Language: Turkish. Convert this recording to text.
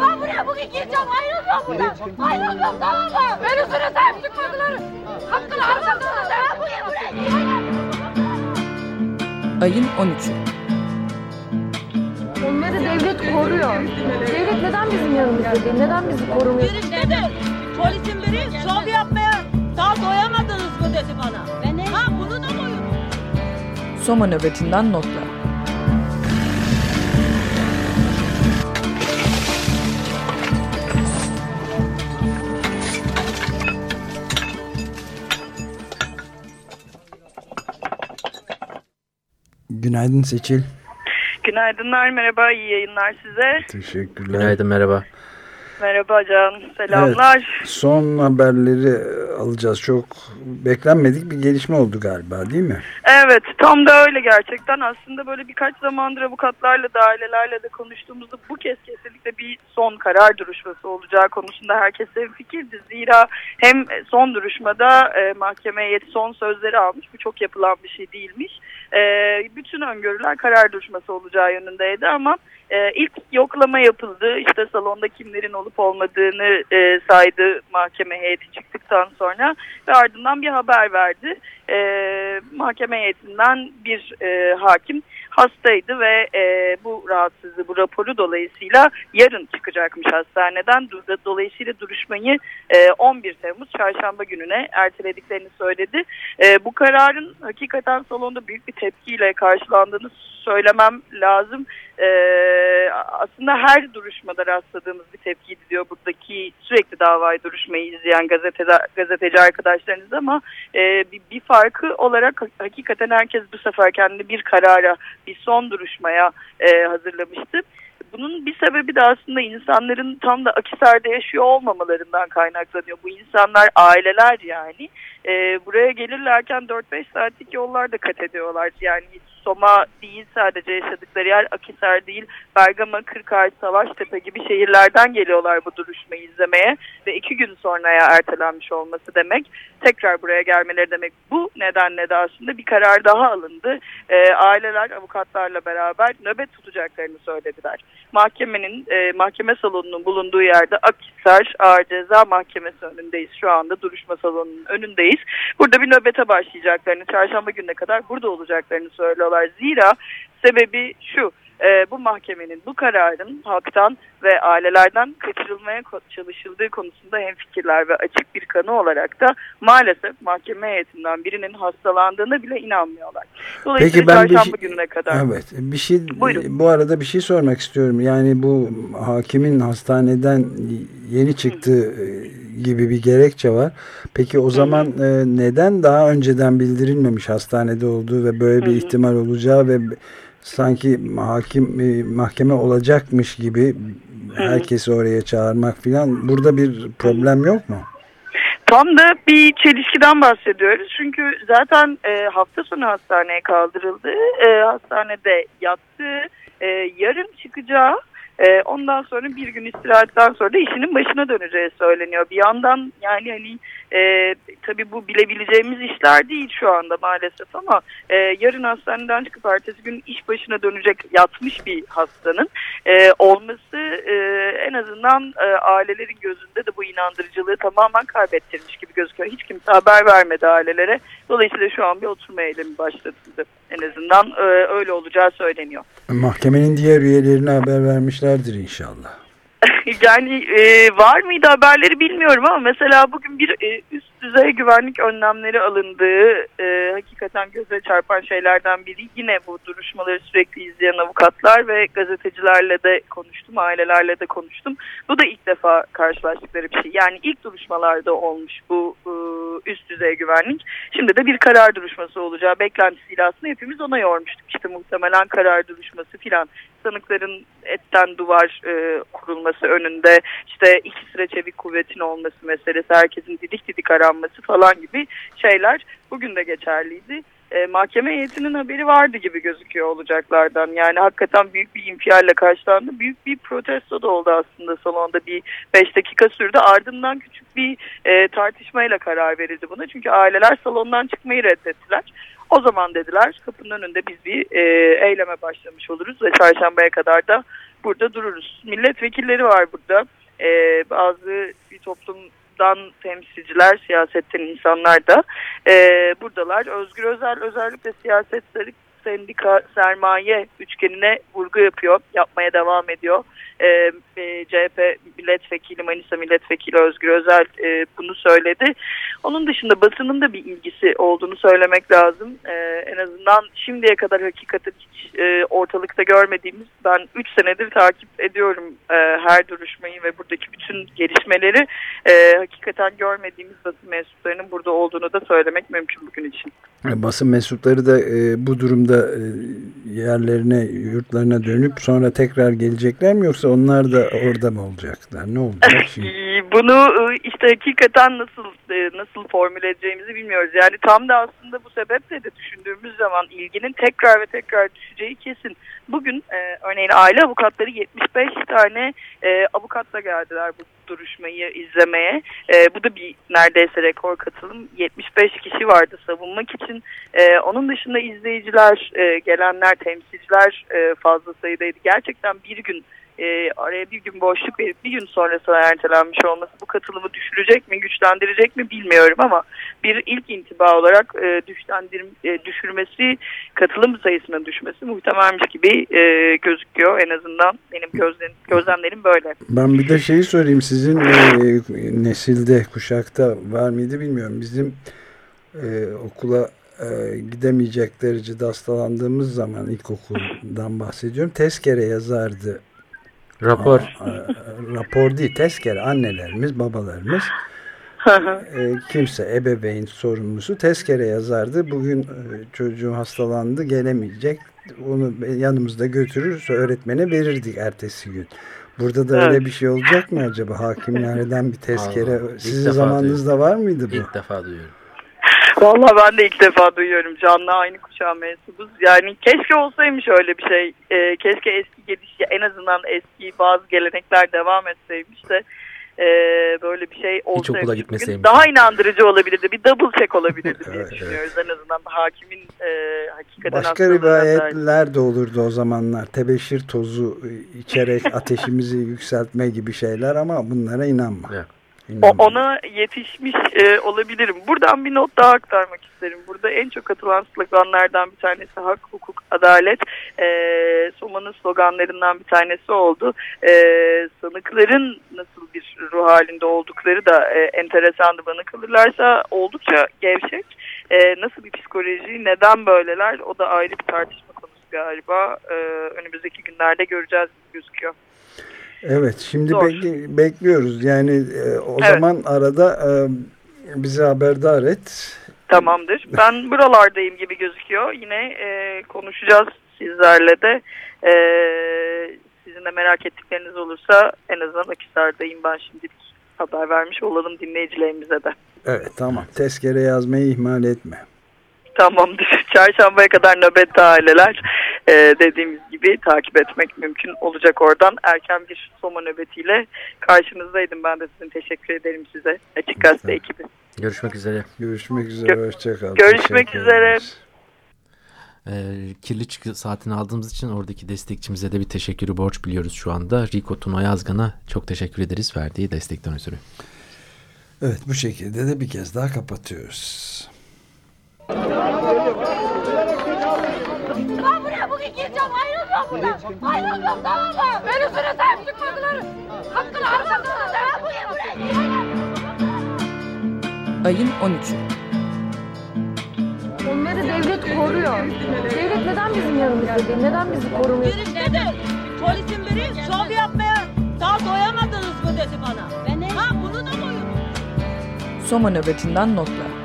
Ben buraya bugün gireceğim. Ayrılmıyorum buradan. Ayrılmıyorum tamam mı? Beni üstüne sahip çıkmadılar. Hakkını harcadınız. Ben bugün buraya gireceğim. Ayın 13'ü. Onları devlet koruyor. Devlet neden bizim yanımızda değil? Neden bizi korumuyor? Biri dedi, polisin biri şov yapmaya daha doyamadınız mı dedi bana. Ben ha bunu da koyun. Soma nöbetinden notlar. Günaydın Seçil. Günaydınlar, merhaba, iyi yayınlar size. Teşekkürler. Günaydın merhaba. Merhaba Can, selamlar. Evet, son haberleri alacağız. Çok beklenmedik bir gelişme oldu galiba değil mi? Evet, tam da öyle gerçekten. Aslında böyle birkaç zamandır avukatlarla da ailelerle de konuştuğumuzda bu kez kesinlikle bir son karar duruşması olacağı konusunda herkes fikirdi. Zira hem son duruşmada e, mahkeme heyeti son sözleri almış. Bu çok yapılan bir şey değilmiş. E, bütün öngörüler karar duruşması olacağı yönündeydi ama e, ilk yoklama yapıldı. İşte salonda kimlerin olup olmadığını e, saydı mahkeme heyeti çıktıktan sonra ve ardından bir haber verdi. E, mahkeme heyetinden bir e, hakim hastaydı ve e, bu rahatsızlığı, bu raporu dolayısıyla yarın çıkacakmış hastaneden. Dolayısıyla duruşmayı e, 11 Temmuz çarşamba gününe ertelediklerini söyledi. E, bu kararın hakikaten salonda büyük bir tepkiyle karşılandığını söylemem lazım. Ee, aslında her duruşmada rastladığımız bir tepkiydi diyor buradaki sürekli davayı duruşmayı izleyen gazeteci, gazeteci arkadaşlarınız ama e, bir, bir farkı olarak hakikaten herkes bu sefer kendini bir karara, bir son duruşmaya e, hazırlamıştı. Bunun bir sebebi de aslında insanların tam da Akisar'da yaşıyor olmamalarından kaynaklanıyor. Bu insanlar aileler yani. E, buraya gelirlerken 4-5 saatlik yollar da kat ediyorlar. Yani Soma değil sadece yaşadıkları yer Akisar değil Bergama, Kırkağaç, Savaştepe gibi şehirlerden geliyorlar bu duruşmayı izlemeye ve iki gün sonraya ertelenmiş olması demek tekrar buraya gelmeleri demek bu nedenle de aslında bir karar daha alındı e, aileler avukatlarla beraber nöbet tutacaklarını söylediler mahkemenin e, mahkeme salonunun bulunduğu yerde Akisar Ağır Ceza Mahkemesi önündeyiz. Şu anda duruşma salonunun önündeyiz. Burada bir nöbete başlayacaklarını çarşamba gününe kadar burada olacaklarını söylüyorlar. Zira sebebi şu e, bu mahkemenin bu kararın halktan ve ailelerden kaçırılmaya çalışıldığı konusunda hemfikirler ve açık bir kanı olarak da maalesef mahkeme heyetinden birinin hastalandığına bile inanmıyorlar. Dolayısıyla Peki ben çarşamba şey, gününe kadar. Evet bir şey Buyurun. bu arada bir şey sormak istiyorum. Yani bu hakimin hastaneden yeni çıktığı e, gibi bir gerekçe var. Peki o zaman e, neden daha önceden bildirilmemiş hastanede olduğu ve böyle bir ihtimal olacağı ve sanki hakim e, mahkeme olacakmış gibi herkesi oraya çağırmak filan burada bir problem yok mu? Tam da bir çelişkiden bahsediyoruz. Çünkü zaten e, hafta sonu hastaneye kaldırıldı. E, hastanede yattı. E, yarın çıkacağı e, ondan sonra bir gün istirahatten sonra da işinin başına döneceği söyleniyor. Bir yandan yani hani e, tabii bu bilebileceğimiz işler değil şu anda maalesef ama e, yarın hastaneden çıkıp ertesi gün iş başına dönecek yatmış bir hastanın e, olması e, en azından e, ailelerin gözünde de bu inandırıcılığı tamamen kaybettirmiş gibi gözüküyor. Hiç kimse haber vermedi ailelere. Dolayısıyla şu an bir oturma eylemi başlatıldı. En azından e, öyle olacağı söyleniyor. Mahkemenin diğer üyelerine haber vermişlerdir inşallah. yani e, var mıydı haberleri bilmiyorum ama mesela bugün bir e, üst düzey güvenlik önlemleri alındığı e, hakikaten göze çarpan şeylerden biri yine bu duruşmaları sürekli izleyen avukatlar ve gazetecilerle de konuştum, ailelerle de konuştum. Bu da ilk defa karşılaştıkları bir şey. Yani ilk duruşmalarda olmuş bu e, üst düzey güvenlik. Şimdi de bir karar duruşması olacağı beklentisiyle aslında hepimiz ona yormuştuk. İşte muhtemelen karar duruşması filan sanıkların etten duvar e, kurulması önünde işte iki sıra çevik kuvvetin olması meselesi herkesin didik didik aranması falan gibi şeyler bugün de geçerliydi. E, mahkeme heyetinin haberi vardı gibi gözüküyor olacaklardan. Yani hakikaten büyük bir infialle karşılandı. Büyük bir protesto da oldu aslında salonda bir 5 dakika sürdü. Ardından küçük bir e, tartışmayla karar verildi buna. Çünkü aileler salondan çıkmayı reddettiler. O zaman dediler kapının önünde biz bir e, eyleme başlamış oluruz ve çarşambaya kadar da burada dururuz. Milletvekilleri var burada. E, bazı bir toplumdan temsilciler, siyasetten insanlar da e, buradalar. Özgür Özel özellikle siyaset sendika sermaye üçgenine vurgu yapıyor, yapmaya devam ediyor. E, e, CHP milletvekili Manisa milletvekili Özgür Özel e, bunu söyledi. Onun dışında basının da bir ilgisi olduğunu söylemek lazım. E, en azından şimdiye kadar hakikaten hiç e, ortalıkta görmediğimiz ben 3 senedir takip ediyorum e, her duruşmayı ve buradaki bütün gelişmeleri e, hakikaten görmediğimiz basın mensuplarının burada olduğunu da söylemek mümkün bugün için. Basın mensupları da e, bu durumda e, yerlerine, yurtlarına dönüp sonra tekrar gelecekler mi yoksa onlar da orada mı olacaklar? Ne olacak şimdi? Bunu e, işte hakikaten nasıl e, nasıl formüle edeceğimizi bilmiyoruz. Yani tam da aslında bu sebeple de düşündüğümüz zaman ilginin tekrar ve tekrar düşeceği kesin. Bugün e, örneğin aile avukatları 75 tane e, avukatla geldiler bu duruşmayı izlemeye. E, bu da bir neredeyse rekor katılım. 75 kişi vardı savunmak için. E, onun dışında izleyiciler, e, gelenler, temsilciler e, fazla sayıdaydı. Gerçekten bir gün e, araya bir gün boşluk verip bir gün sonrasına ertelenmiş olması bu katılımı düşürecek mi, güçlendirecek mi bilmiyorum ama bir ilk intiba olarak e, güçlendir, e, düşürmesi, katılım sayısının düşmesi muhtemelmiş gibi e, gözüküyor. En azından benim gözlem, gözlemlerim böyle. Ben bir de şeyi sorayım sizin e, nesilde, kuşakta var mıydı bilmiyorum. Bizim e, okula e, gidemeyecek derecede hastalandığımız zaman ilkokuldan bahsediyorum. Tezkere yazardı Rapor. rapor değil, tezkere annelerimiz, babalarımız e, kimse, ebeveyn sorumlusu tezkere yazardı. Bugün e, çocuğum hastalandı, gelemeyecek. Onu yanımızda götürür, öğretmene verirdik ertesi gün. Burada da evet. öyle bir şey olacak mı acaba? Hakimlerden bir tezkere. Sizin zamanınızda duyuyorum. var mıydı bu? İlk defa duyuyorum. Valla ben de ilk defa duyuyorum canlı aynı kuşağa mensubuz. Yani keşke olsaymış öyle bir şey. E, keşke eski gidiş en azından eski bazı gelenekler devam etseymiş de e, böyle bir şey olsaymış. Hiç okula gitmeseymiş. Daha inandırıcı olabilirdi. Bir double check olabilirdi diye evet, düşünüyoruz. Evet. En azından hakimin e, hakikaten Başka rivayetler de olurdu o zamanlar. Tebeşir tozu içerek ateşimizi yükseltme gibi şeyler ama bunlara inanma. Evet. O, ona yetişmiş e, olabilirim. Buradan bir not daha aktarmak isterim. Burada en çok atılan sloganlardan bir tanesi hak, hukuk, adalet. E, Soma'nın sloganlarından bir tanesi oldu. E, sanıkların nasıl bir ruh halinde oldukları da e, enteresandı bana kalırlarsa oldukça gevşek. E, nasıl bir psikoloji, neden böyleler o da ayrı bir tartışma konusu galiba. E, önümüzdeki günlerde göreceğiz gözüküyor. Evet şimdi bekli, bekliyoruz yani e, o evet. zaman arada e, bizi haberdar et. Tamamdır. Ben buralardayım gibi gözüküyor. Yine e, konuşacağız sizlerle de. E, sizin de merak ettikleriniz olursa en azından Akisar'dayım ben şimdilik haber vermiş olalım dinleyicilerimize de. Evet tamam. Tezkere yazmayı ihmal etme. Tamamdır. Çarşambaya kadar nöbet aileler e, dediğimiz gibi takip etmek mümkün olacak oradan. Erken bir Soma nöbetiyle karşınızdaydım. Ben de sizin teşekkür ederim size. Açık Gazete ekibi. Görüşmek üzere. Görüşmek üzere. Gö Hoşçakal. Görüşmek üzere. E, kirli çıkı saatini aldığımız için oradaki destekçimize de bir teşekkürü borç biliyoruz şu anda. Riko Tuna Yazgan'a çok teşekkür ederiz verdiği destekten ötürü. Evet bu şekilde de bir kez daha kapatıyoruz. Ayrılmıyorum buradan. Ayrılmıyorum tamam mı? Ben üstüne sahip çıkmadılar. Hakkını arkasına ben bugün buraya gireceğim. Ayın 13'ü. Onları devlet koruyor. Devlet neden bizim yanımızda değil? Neden bizi korumuyor? Girişte de polisin biri şov yapmaya daha doyamadınız mı dedi bana. Ben ne? Ha bunu da koyun. Soma nöbetinden notlar.